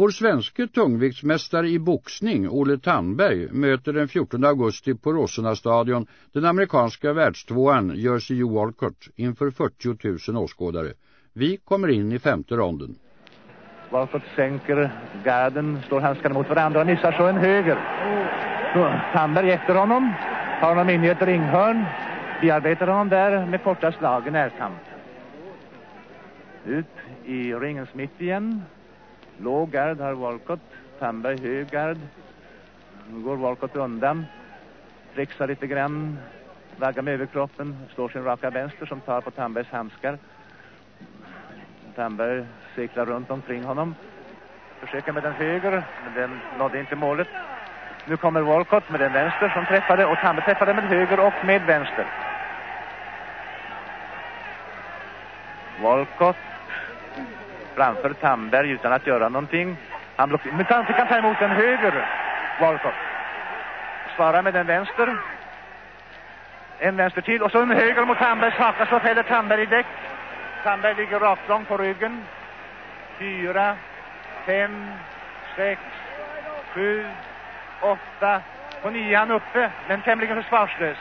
Vår svenske tungviktsmästare i boxning, Olle Tandberg, möter den 14 augusti på Rossena-stadion den amerikanska världstvåan Jersey Walcott inför 40 000 åskådare. Vi kommer in i femte ronden. Walcott sänker garden, slår handskarna mot varandra och missar så en höger. Så, Tandberg efter honom, tar honom in i ett ringhörn, bearbetar honom där med korta slag i närkamp. Ut i ringens mitt igen. Låg gard har Walcott, Tandberg hög gard. Nu går Walcott undan, flexar lite grann, vaggar med överkroppen, slår sin raka vänster som tar på Tandbergs handskar. Tandberg cirklar runt omkring honom. Försöker med den höger, men den nådde inte målet. Nu kommer Walcott med den vänster som träffade och Tandberg träffade med höger och med vänster. Walcott framför Tandberg utan att göra någonting. Han blockerar, men fick kan ta emot en höger, Walcott. Svarar med den vänster. En vänster till och så en höger mot Tandbergs haka så fäller Tandberg i däck. Tandberg ligger raklång på ryggen. Fyra, fem, sex, sju, åtta. På nian uppe, men tämligen försvarslös.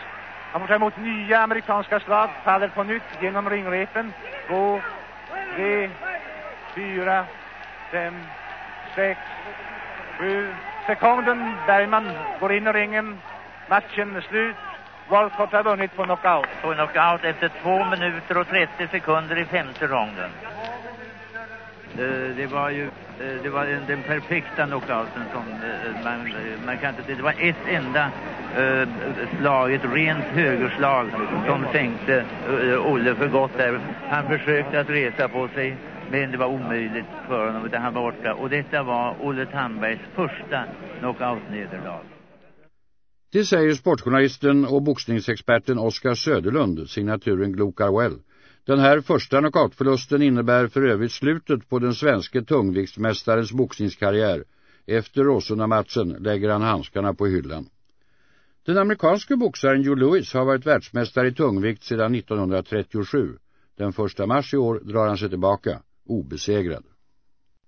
Han får ta emot nya amerikanska slag, faller på nytt genom ringrepen. Två, tre, fyra, fem, sex, sju. Sekunden Bergman går in i ringen. Matchen är slut. Walcott har vunnit på knockout. På knockout efter två minuter och 30 sekunder i femte ronden. Det var ju det var den perfekta knockouten som man, man kan inte det var ett enda slag, ett rent högerslag som sänkte Olle för gott där. Han försökte att resa på sig men det var omöjligt för honom utan han var borta. Och detta var Olle Tandbergs första knockout-nederlag. Det säger sportjournalisten och boxningsexperten Oskar Söderlund, signaturen Glokarwell. Den här första knockoutförlusten innebär för övrigt slutet på den svenska tungviktsmästarens boxningskarriär. Efter Rosona-matchen lägger han handskarna på hyllan. Den amerikanske boxaren Joe Louis har varit världsmästare i tungvikt sedan 1937. Den första mars i år drar han sig tillbaka, obesegrad.